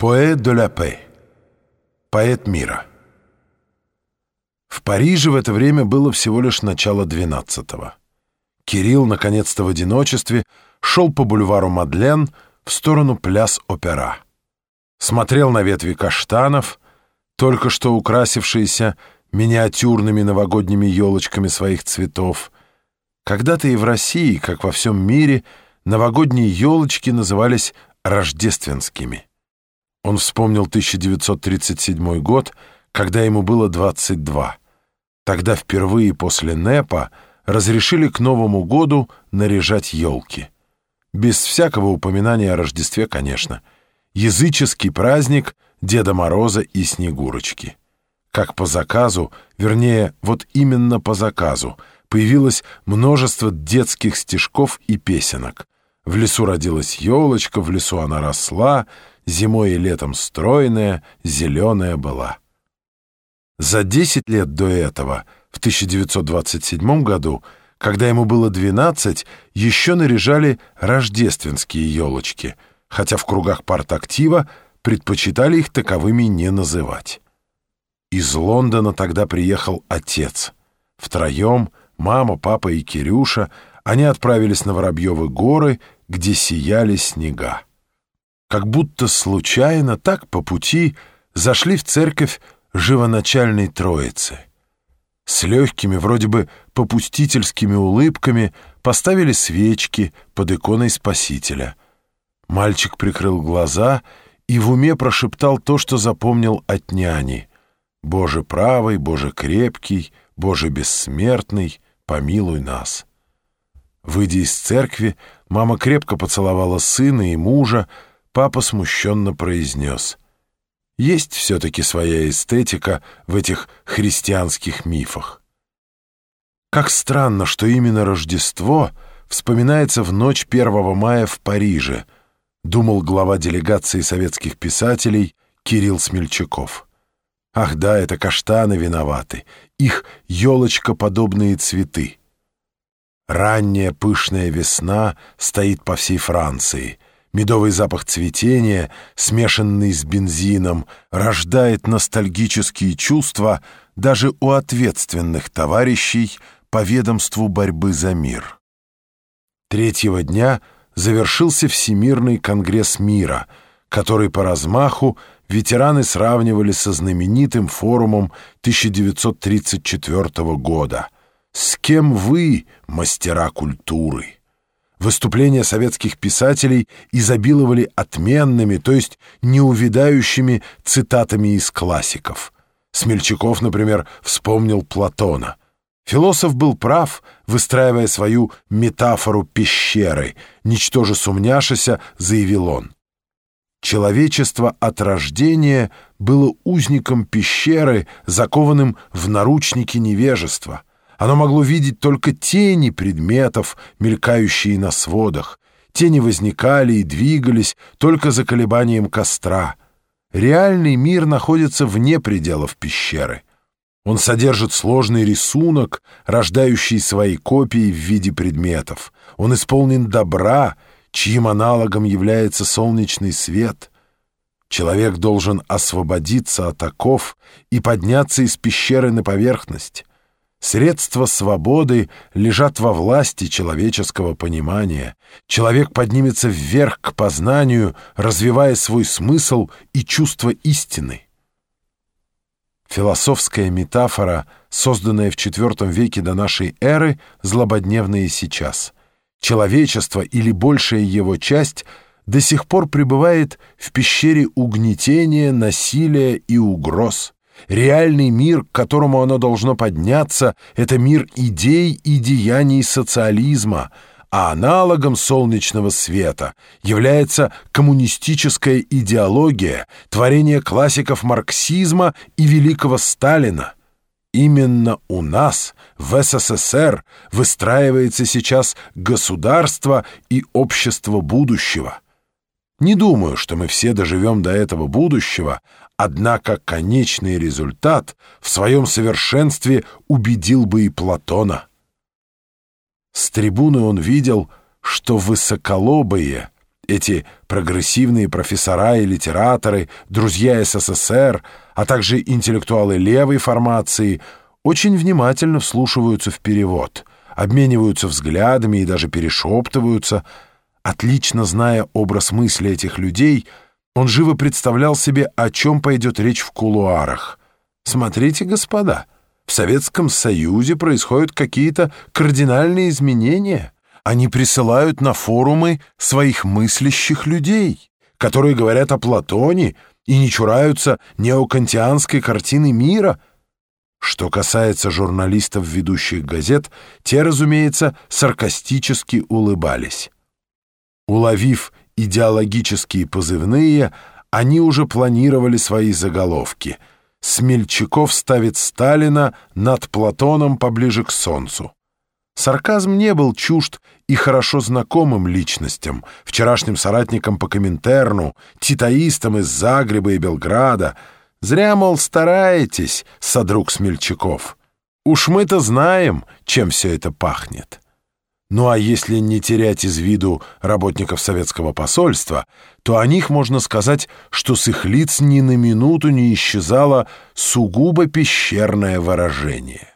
Поэт de la paix. Поэт мира. В Париже в это время было всего лишь начало двенадцатого. Кирилл, наконец-то в одиночестве, шел по бульвару Мадлен в сторону пляс-опера. Смотрел на ветви каштанов, только что украсившиеся миниатюрными новогодними елочками своих цветов. Когда-то и в России, как во всем мире, новогодние елочки назывались рождественскими. Он вспомнил 1937 год, когда ему было 22. Тогда впервые после НЭПа разрешили к Новому году наряжать елки. Без всякого упоминания о Рождестве, конечно. Языческий праздник Деда Мороза и Снегурочки. Как по заказу, вернее, вот именно по заказу, появилось множество детских стишков и песенок. В лесу родилась елочка, в лесу она росла — зимой и летом стройная, зеленая была. За 10 лет до этого, в 1927 году, когда ему было 12, еще наряжали рождественские елочки, хотя в кругах партактива предпочитали их таковыми не называть. Из Лондона тогда приехал отец. Втроем, мама, папа и Кирюша, они отправились на Воробьевы горы, где сияли снега как будто случайно, так по пути, зашли в церковь живоначальной Троицы. С легкими, вроде бы попустительскими улыбками поставили свечки под иконой Спасителя. Мальчик прикрыл глаза и в уме прошептал то, что запомнил от няни. «Боже правый, Боже крепкий, Боже бессмертный, помилуй нас». Выйдя из церкви, мама крепко поцеловала сына и мужа, папа смущенно произнес. Есть все-таки своя эстетика в этих христианских мифах. Как странно, что именно Рождество вспоминается в ночь 1 мая в Париже, думал глава делегации советских писателей Кирилл Смельчаков. Ах да, это каштаны виноваты, их елочкоподобные цветы. Ранняя пышная весна стоит по всей Франции — Медовый запах цветения, смешанный с бензином, рождает ностальгические чувства даже у ответственных товарищей по ведомству борьбы за мир. Третьего дня завершился Всемирный конгресс мира, который по размаху ветераны сравнивали со знаменитым форумом 1934 года. «С кем вы, мастера культуры?» Выступления советских писателей изобиловали отменными, то есть неувядающими цитатами из классиков. Смельчаков, например, вспомнил Платона. Философ был прав, выстраивая свою метафору пещеры. «Ничтоже сумняшися», — заявил он. Человечество от рождения было узником пещеры, закованным в наручники невежества — оно могло видеть только тени предметов, мелькающие на сводах. Тени возникали и двигались только за колебанием костра. Реальный мир находится вне пределов пещеры. Он содержит сложный рисунок, рождающий свои копии в виде предметов. Он исполнен добра, чьим аналогом является солнечный свет. Человек должен освободиться от оков и подняться из пещеры на поверхность. Средства свободы лежат во власти человеческого понимания. Человек поднимется вверх к познанию, развивая свой смысл и чувство истины. Философская метафора, созданная в IV веке до нашей эры, злободневная сейчас. Человечество или большая его часть до сих пор пребывает в пещере угнетения, насилия и угроз. Реальный мир, к которому оно должно подняться, это мир идей и деяний социализма, а аналогом солнечного света является коммунистическая идеология, творение классиков марксизма и великого Сталина. Именно у нас, в СССР, выстраивается сейчас государство и общество будущего. Не думаю, что мы все доживем до этого будущего, Однако конечный результат в своем совершенстве убедил бы и Платона. С трибуны он видел, что высоколобые Эти прогрессивные профессора и литераторы, друзья СССР, а также интеллектуалы левой формации очень внимательно вслушиваются в перевод, обмениваются взглядами и даже перешептываются. Отлично зная образ мысли этих людей, он живо представлял себе, о чем пойдет речь в кулуарах. «Смотрите, господа, в Советском Союзе происходят какие-то кардинальные изменения». Они присылают на форумы своих мыслящих людей, которые говорят о Платоне и не чураются неокантианской картины мира. Что касается журналистов ведущих газет, те, разумеется, саркастически улыбались. Уловив идеологические позывные, они уже планировали свои заголовки. «Смельчаков ставит Сталина над Платоном поближе к солнцу». Сарказм не был чужд и хорошо знакомым личностям, вчерашним соратникам по Коминтерну, титаистам из Загреба и Белграда. Зря, мол, стараетесь, содруг Смельчаков. Уж мы-то знаем, чем все это пахнет. Ну а если не терять из виду работников советского посольства, то о них можно сказать, что с их лиц ни на минуту не исчезало сугубо пещерное выражение.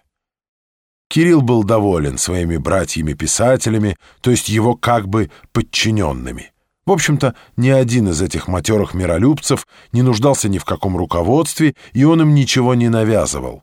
Кирилл был доволен своими братьями-писателями, то есть его как бы подчиненными. В общем-то, ни один из этих матерых миролюбцев не нуждался ни в каком руководстве, и он им ничего не навязывал.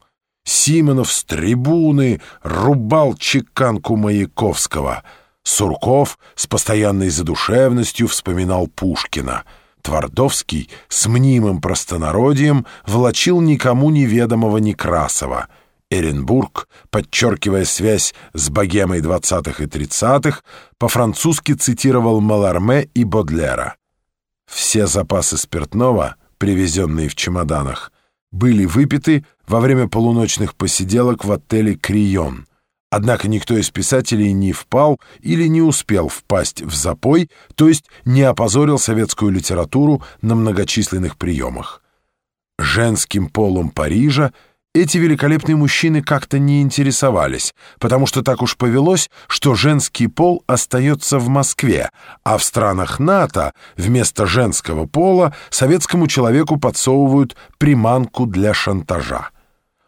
Симонов с трибуны рубал чеканку Маяковского. Сурков с постоянной задушевностью вспоминал Пушкина. Твардовский с мнимым простонародием влачил никому неведомого Некрасова — Эренбург, подчеркивая связь с богемой 20-х и 30-х, по-французски цитировал Маларме и Бодлера. Все запасы спиртного, привезенные в чемоданах, были выпиты во время полуночных посиделок в отеле «Крион». Однако никто из писателей не впал или не успел впасть в запой, то есть не опозорил советскую литературу на многочисленных приемах. Женским полом Парижа — эти великолепные мужчины как-то не интересовались, потому что так уж повелось, что женский пол остается в Москве, а в странах НАТО вместо женского пола советскому человеку подсовывают приманку для шантажа.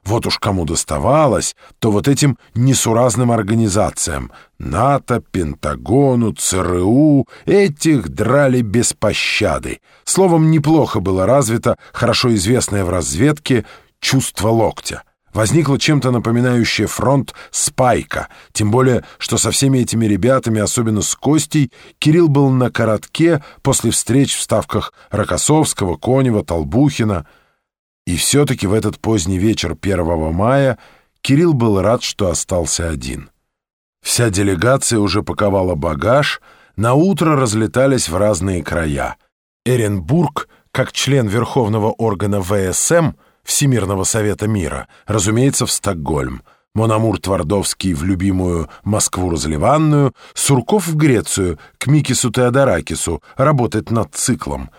Вот уж кому доставалось, то вот этим несуразным организациям НАТО, Пентагону, ЦРУ, этих драли без пощады. Словом, неплохо было развито, хорошо известное в разведке, чувство локтя. Возникло чем-то напоминающее фронт Спайка, тем более, что со всеми этими ребятами, особенно с Костей, Кирилл был на коротке после встреч в ставках Рокоссовского, Конева, Толбухина. И все-таки в этот поздний вечер 1 мая Кирилл был рад, что остался один. Вся делегация уже паковала багаж, на утро разлетались в разные края. Эренбург, как член Верховного органа ВСМ, Всемирного Совета Мира, разумеется, в Стокгольм, Мономур Твардовский в любимую Москву-Разливанную, Сурков в Грецию, к Микису Теодоракису, работать над циклом.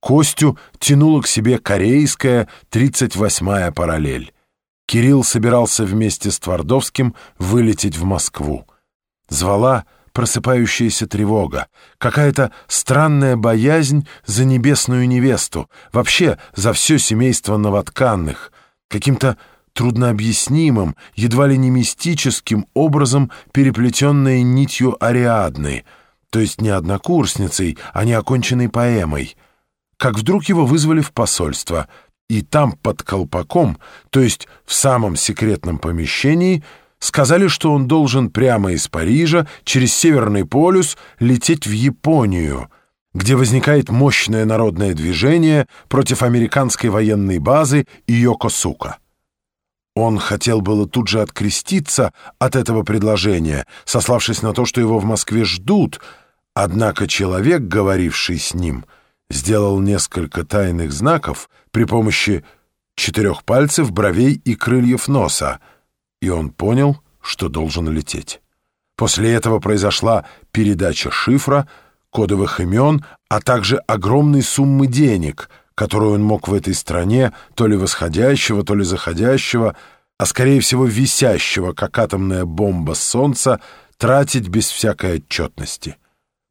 Костю тянула к себе корейская 38-я параллель. Кирилл собирался вместе с Твардовским вылететь в Москву. Звала просыпающаяся тревога, какая-то странная боязнь за небесную невесту, вообще за все семейство новотканных, каким-то труднообъяснимым, едва ли не мистическим образом переплетенная нитью Ариадны, то есть не однокурсницей, а не оконченной поэмой. Как вдруг его вызвали в посольство, и там под колпаком, то есть в самом секретном помещении, сказали, что он должен прямо из Парижа через Северный полюс лететь в Японию, где возникает мощное народное движение против американской военной базы Йокосука. Он хотел было тут же откреститься от этого предложения, сославшись на то, что его в Москве ждут, однако человек, говоривший с ним, сделал несколько тайных знаков при помощи четырех пальцев, бровей и крыльев носа — и он понял, что должен лететь. После этого произошла передача шифра, кодовых имен, а также огромной суммы денег, которую он мог в этой стране, то ли восходящего, то ли заходящего, а скорее всего висящего, как атомная бомба солнца, тратить без всякой отчетности.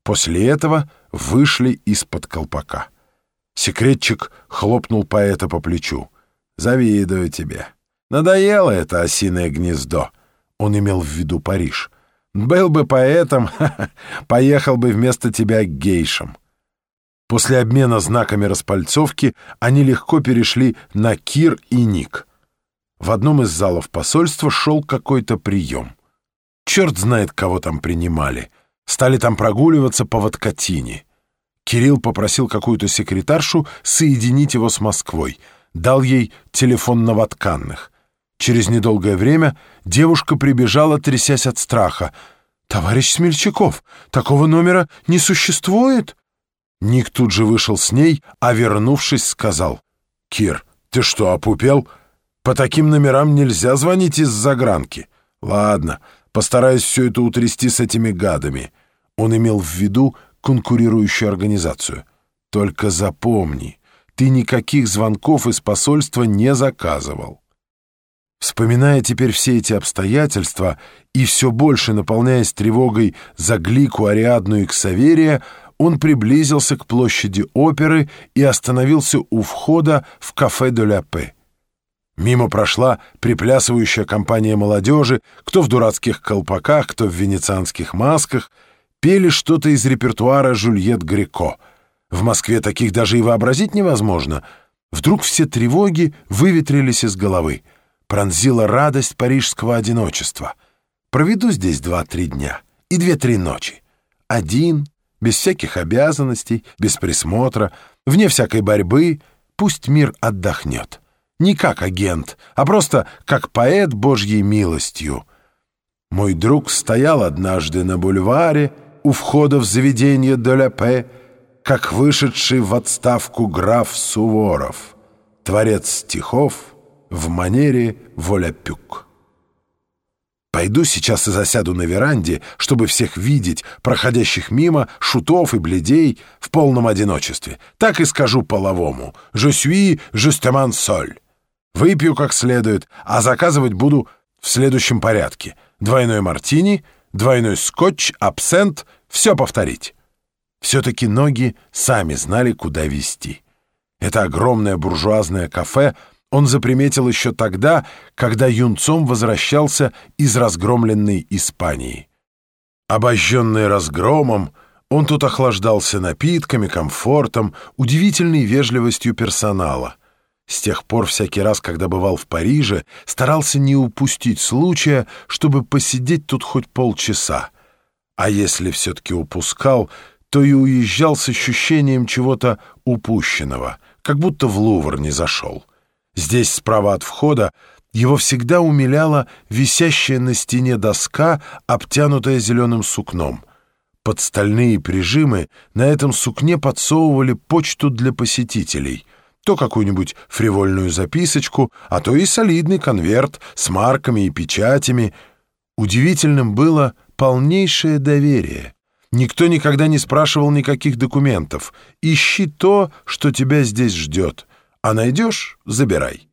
После этого вышли из-под колпака. Секретчик хлопнул поэта по плечу. «Завидую тебе. Надоело это осиное гнездо». Он имел в виду Париж. «Был бы поэтом, поехал бы вместо тебя к гейшам». После обмена знаками распальцовки они легко перешли на Кир и Ник. В одном из залов посольства шел какой-то прием. Черт знает, кого там принимали. Стали там прогуливаться по Водкатине. Кирилл попросил какую-то секретаршу соединить его с Москвой. Дал ей телефон новотканных. Через недолгое время девушка прибежала, трясясь от страха. «Товарищ Смельчаков, такого номера не существует!» Ник тут же вышел с ней, а вернувшись, сказал. «Кир, ты что, опупел? По таким номерам нельзя звонить из загранки. Ладно, постараюсь все это утрясти с этими гадами». Он имел в виду конкурирующую организацию. «Только запомни, ты никаких звонков из посольства не заказывал». Вспоминая теперь все эти обстоятельства и все больше наполняясь тревогой за Глику, Ариадну и Ксаверия, он приблизился к площади оперы и остановился у входа в кафе де ля Пе. Мимо прошла приплясывающая компания молодежи, кто в дурацких колпаках, кто в венецианских масках, пели что-то из репертуара Жюльет Греко. В Москве таких даже и вообразить невозможно. Вдруг все тревоги выветрились из головы. Пронзила радость парижского одиночества. Проведу здесь два-три дня и две-три ночи. Один, без всяких обязанностей, без присмотра, вне всякой борьбы, пусть мир отдохнет. Не как агент, а просто как поэт Божьей милостью. Мой друг стоял однажды на бульваре у входа в заведение Доляпе, как вышедший в отставку граф Суворов, творец стихов в манере Воляпюк. Пойду сейчас и засяду на веранде, чтобы всех видеть, проходящих мимо, шутов и бледей в полном одиночестве. Так и скажу половому. «Je suis justement seul». Выпью как следует, а заказывать буду в следующем порядке. Двойной мартини, двойной скотч, абсент — все повторить. Все-таки ноги сами знали, куда вести. Это огромное буржуазное кафе — он заприметил еще тогда, когда юнцом возвращался из разгромленной Испании. Обожженный разгромом, он тут охлаждался напитками, комфортом, удивительной вежливостью персонала. С тех пор всякий раз, когда бывал в Париже, старался не упустить случая, чтобы посидеть тут хоть полчаса. А если все-таки упускал, то и уезжал с ощущением чего-то упущенного, как будто в Лувр не зашел. Здесь, справа от входа, его всегда умиляла висящая на стене доска, обтянутая зеленым сукном. Под стальные прижимы на этом сукне подсовывали почту для посетителей. То какую-нибудь фривольную записочку, а то и солидный конверт с марками и печатями. Удивительным было полнейшее доверие. Никто никогда не спрашивал никаких документов. «Ищи то, что тебя здесь ждет». А найдешь — забирай.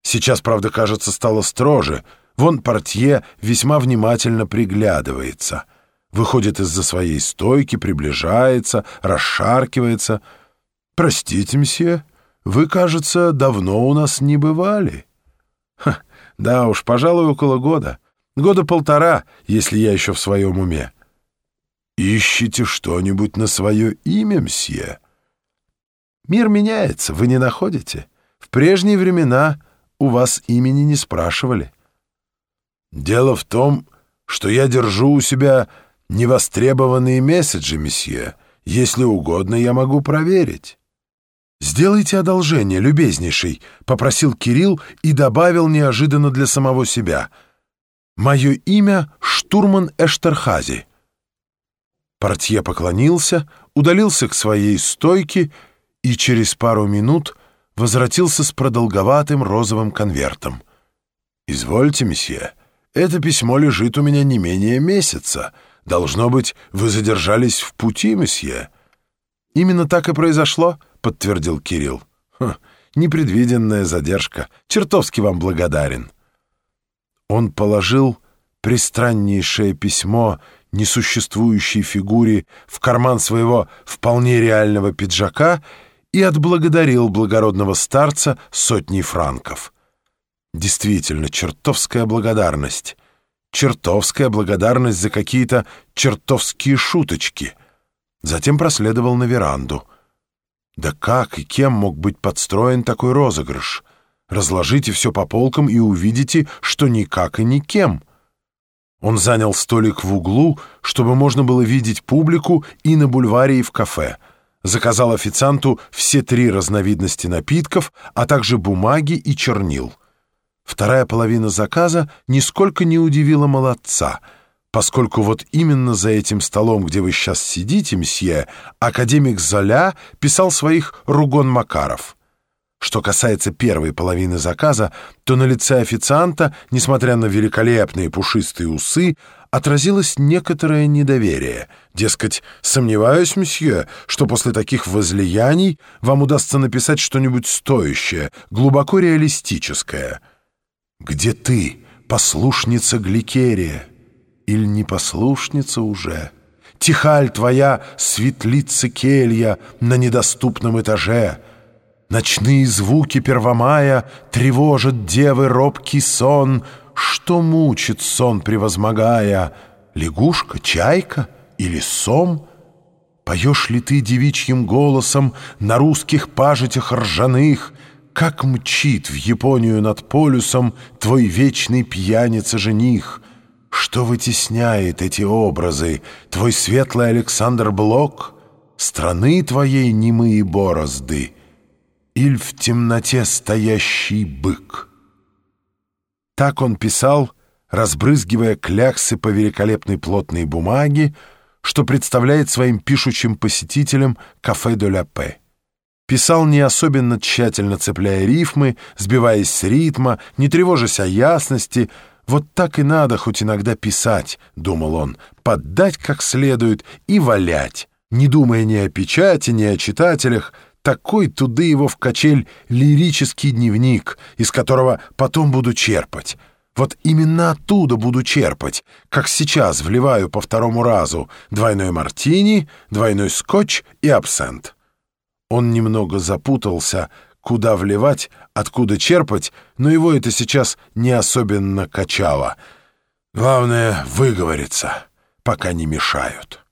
Сейчас, правда, кажется, стало строже. Вон портье весьма внимательно приглядывается. Выходит из-за своей стойки, приближается, расшаркивается. «Простите, мсье, вы, кажется, давно у нас не бывали». Ха, да уж, пожалуй, около года. Года полтора, если я еще в своем уме. «Ищите что-нибудь на свое имя, мсье?» Мир меняется, вы не находите? В прежние времена у вас имени не спрашивали. Дело в том, что я держу у себя невостребованные месседжи, месье. Если угодно, я могу проверить. «Сделайте одолжение, любезнейший», — попросил Кирилл и добавил неожиданно для самого себя. «Мое имя — штурман Эштерхази». Портье поклонился, удалился к своей стойке и через пару минут возвратился с продолговатым розовым конвертом. «Извольте, месье, это письмо лежит у меня не менее месяца. Должно быть, вы задержались в пути, месье». «Именно так и произошло», — подтвердил Кирилл. «Хм, непредвиденная задержка. Чертовски вам благодарен». Он положил пристраннейшее письмо несуществующей фигуре в карман своего вполне реального пиджака и отблагодарил благородного старца сотней франков. Действительно, чертовская благодарность. Чертовская благодарность за какие-то чертовские шуточки. Затем проследовал на веранду. Да как и кем мог быть подстроен такой розыгрыш? Разложите все по полкам и увидите, что никак и никем. Он занял столик в углу, чтобы можно было видеть публику и на бульваре, и в кафе. Заказал официанту все три разновидности напитков, а также бумаги и чернил. Вторая половина заказа нисколько не удивила молодца, поскольку вот именно за этим столом, где вы сейчас сидите, мсье, академик Золя писал своих «Ругон Макаров». Что касается первой половины заказа, то на лице официанта, несмотря на великолепные пушистые усы, отразилось некоторое недоверие. Дескать, сомневаюсь, месье, что после таких возлияний вам удастся написать что-нибудь стоящее, глубоко реалистическое. «Где ты, послушница Гликерия? Или не послушница уже? Тихаль твоя, светлица келья на недоступном этаже?» Ночные звуки первомая Тревожат девы робкий сон. Что мучит сон, превозмогая? Лягушка, чайка или сом? Поешь ли ты девичьим голосом На русских пажитях ржаных, Как мчит в Японию над полюсом Твой вечный пьяница-жених? Что вытесняет эти образы? Твой светлый Александр Блок? Страны твоей немые борозды — или в темноте стоящий бык. Так он писал, разбрызгивая кляксы по великолепной плотной бумаге, что представляет своим пишущим посетителям кафе де ля Пе. Писал не особенно тщательно цепляя рифмы, сбиваясь с ритма, не тревожась о ясности. «Вот так и надо хоть иногда писать», — думал он, — «поддать как следует и валять, не думая ни о печати, ни о читателях, такой туды его в качель лирический дневник, из которого потом буду черпать. Вот именно оттуда буду черпать, как сейчас вливаю по второму разу двойной мартини, двойной скотч и абсент. Он немного запутался, куда вливать, откуда черпать, но его это сейчас не особенно качало. Главное — выговориться, пока не мешают.